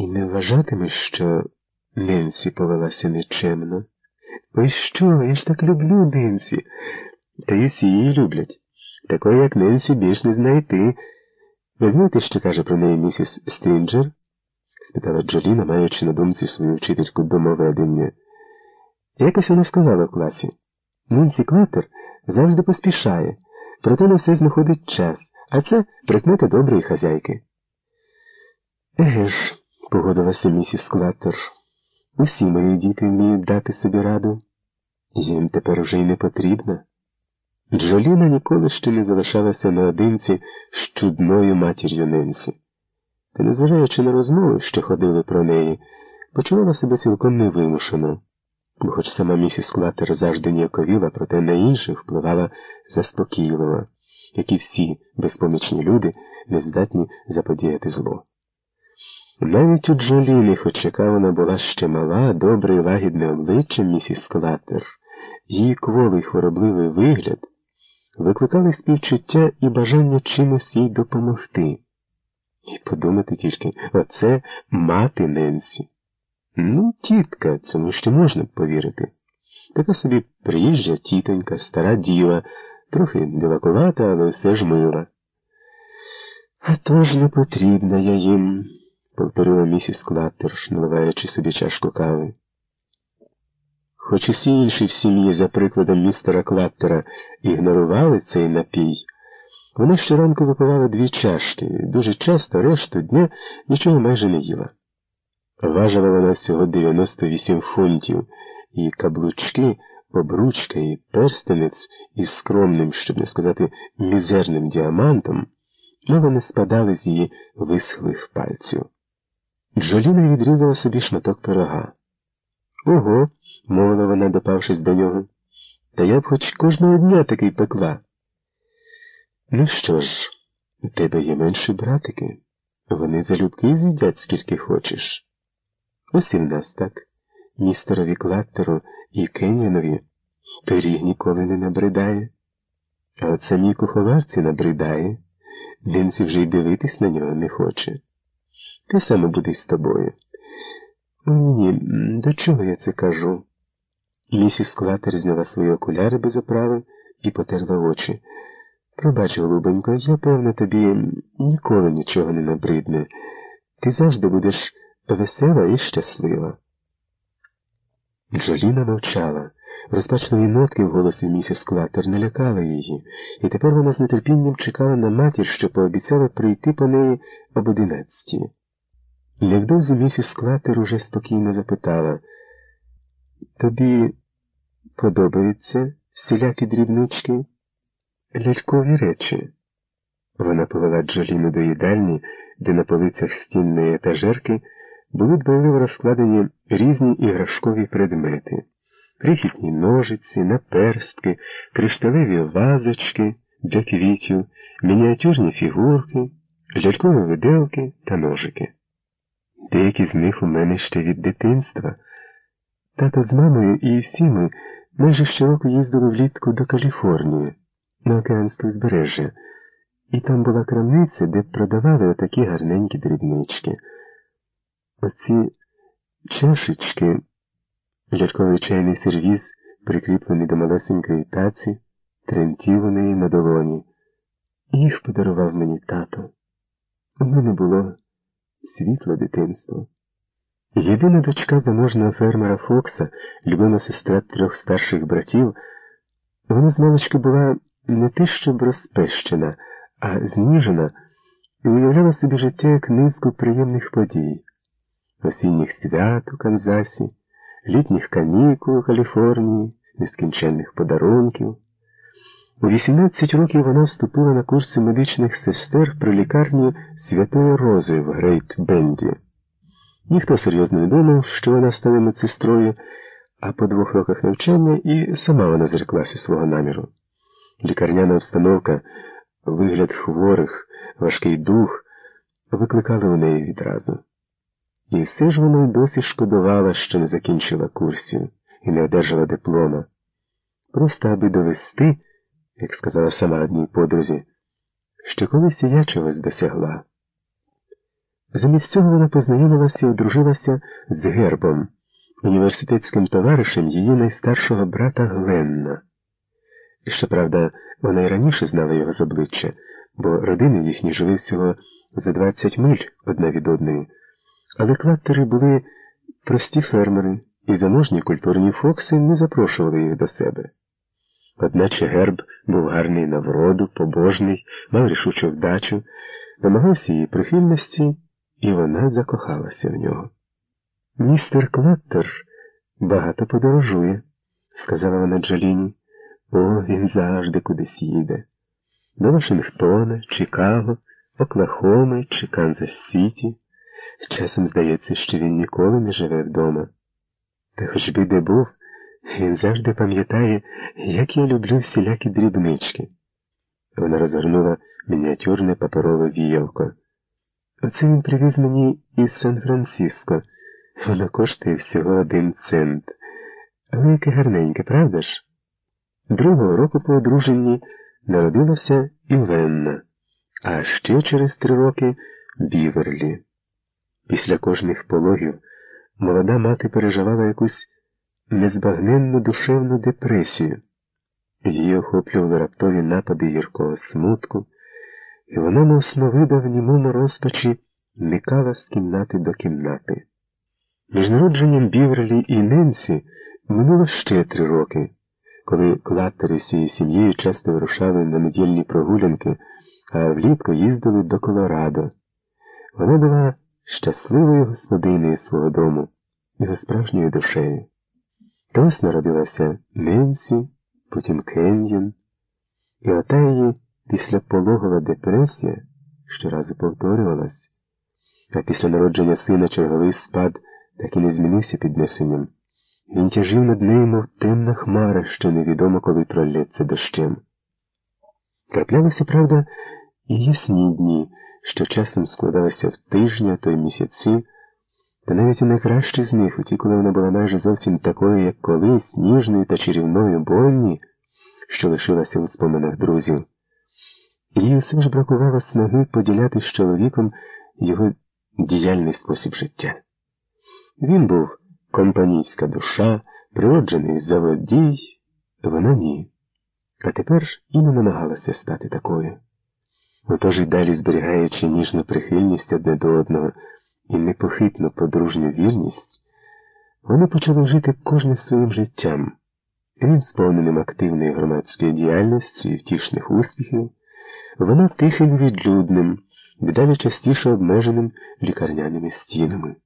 І не вважатимеш, що Ненсі повелася нечемно? Ой що, я ж так люблю Ненсі. Та й усі її люблять. Такої, як Ненсі, більш не знайти. Ви знаєте, що каже про неї місіс Стрінджер? спитала Джоліна, маючи на думці свою вчительку домоведення. Якось вона сказала в класі. Ненсі Клеттер завжди поспішає, проте на все знаходить час, а це прикмета доброї хазяйки. Еге ж, погодилася місіс Клаттер, усі мої діти вміють дати собі раду. Їм тепер уже й не потрібна. Джоліна ніколи ще не залишалася наодинці з чудною матір'ю Ненсі. Та, незважаючи на розмови, що ходили про неї, почувала себе цілком невимушено, бо хоч сама місіс Клаттер завжди ніяковіла, проте на інших впливала заспокійливо, як і всі безпомічні люди не здатні заподіяти зло. Навіть у Джоліни, хоч яка вона була ще мала, добре і лагідне обличчя місіс Клаттер, її кволий хворобливий вигляд викликали співчуття і бажання чимось їй допомогти. І подумати тільки, оце мати Ненсі. Ну, тітка, цьому ще можна повірити. Така собі приїжджа тітонька, стара діва, трохи дивакувата, але все ж мила. А то ж не потрібна я їм, повторила місіс Клаттерш, наливаючи собі чашку кави. Хоч усі інші в сім'ї, за прикладом містера Клаттера, ігнорували цей напій, вона щоранку випивала дві чашки, дуже часто решту дня нічого майже не їла. Важила вона всього 98 фунтів, і каблучки, обручка і перстенець із скромним, щоб не сказати, мізерним діамантом, мало не спадали з її висхлих пальців. Джоліна відрізала собі шматок пирога. Ого, мовила вона, допавшись до нього, та я б хоч кожного дня такий пекла. Ну що ж, у тебе є менші братики. Вони залюбки з'їдять скільки хочеш. Ось і в нас так, містерові Клаттеру і Кеннінові пиріг ніколи не набридає. А от самій куховарці набридає, Ненсі вже й дивитись на нього не хоче. Те саме буде з тобою. О, ні, до чого я це кажу? Місіс Клатер зняла свої окуляри без оправи і потерла очі. Пробач, голубенько, я, певно, тобі ніколи нічого не набридне. Ти завжди будеш весела і щаслива. Джоліна мовчала. Розпачливі нотки в голосі місіс Клатер не лякали її, і тепер вона з нетерпінням чекала на матір, що пообіцяла прийти по неї об одинадцятій. Невдовзі місіс Клатер уже спокійно запитала Тобі подобаються всілякі дрібнички? Лялькові речі. Вона повела Джоліну до їдальні, де на полицях стінної етажерки були дбайливо розкладені різні іграшкові предмети, крихітні ножиці, наперстки, кришталеві вазочки для квітів, мініатюрні фігурки, лялькові виделки та ножики. Деякі з них у мене ще від дитинства. Тато з мамою і всі ми майже щороку їздили влітку до Каліфорнії на океанське узбережжя, і там була крамниця, де продавали отакі гарненькі дрібнички. Оці чашечки, ляльковий чайний сервіз, прикріплений до малесенької таці, тремтів у неї на долоні. Їх подарував мені тато. У мене було світле дитинство. Єдина дочка заможного фермера Фокса, любима сестра трьох старших братів, вона з малички була не те щоб розпещена, а зніжена і уявляла собі життя як низку приємних подій, осінніх свят у Канзасі, літніх канікул у Каліфорнії, нескінченних подарунків. У 18 років вона вступила на курси медичних сестер при лікарні Святої Рози в Грейт Бенді. Ніхто серйозно не думав, що вона стане медсестрою, а по двох роках навчання і сама вона зреклася свого наміру. Лікарняна обстановка, вигляд хворих, важкий дух викликали у неї відразу. І все ж вона й досі шкодувала, що не закінчила курсів і не одержала диплома. Просто аби довести, як сказала сама одній подрузі, що колись і я чогось досягла. Замість цього вона познайомилася і одружилася з гербом, університетським товаришем її найстаршого брата Гленна. Щоправда, вона й раніше знала його з обличчя, бо родини їхні жили всього за 20 миль одна від одної, але клаттери були прості фермери, і заможні культурні фокси не запрошували їх до себе. Одначе герб був гарний на вроду, побожний, мав рішучу вдачу, домагався її прихильності, і вона закохалася в нього. Містер Клаттер багато подорожує, сказала вона Джаліні. О, він завжди кудись їде. До Вашингтона, Чикаго, Оклахоми чи Канзас Сіті. Часом здається, що він ніколи не живе вдома. Та хоч би де був, він завжди пам'ятає, як я люблю всілякі дрібнички. Вона розгорнула мініатюрне паперове віялко. Оце він привіз мені із Сан-Франциско. Воно коштує всього один цент. Але яке гарненьке, правда ж? Другого року по одруженні народилася Івенна, а ще через три роки Біверлі. Після кожних пологів молода мати переживала якусь незбагненну душевну депресію. Її охоплювали раптові напади гіркого смутку, і вона, мов сновида в німому розпачі, никала з кімнати до кімнати. Між народженням Біверлі і Ненсі минуло ще три роки, коли клаттери всією сім'єю часто вирушали на недільні прогулянки, а влітку їздили до Колорадо. Вона була щасливою господинею свого дому, його справжньою душею. То ось народилася Ненсі, потім Кен'єн, і ота її післяпологова депресія щоразу повторювалась, а після народження сина черговий спад так і не змінився піднесенням. Він тяжив над нею, мов темна хмара, що невідомо коли пролється дощем. Траплялися, правда, і ясні дні, що часом складалися в тижні, а то й місяці, та навіть у найкращі з них, у ті, коли вона була майже зовсім такою, як колись, ніжною та чарівною Бонні, що лишилася у споминах друзів. Їй усе ж бракувало снаги поділяти з чоловіком його діяльний спосіб життя. Він був компанійська душа, природжений заводій, вона ні. А тепер і не намагалася стати такою. Отож і далі зберігаючи ніжну прихильність одне до одного і непохитну подружню вірність, вони почали жити кожне своїм життям, він сповненим активної громадської діяльності і втішних успіхів, вона тихим відлюдним, дедалі частіше обмеженим лікарняними стінами.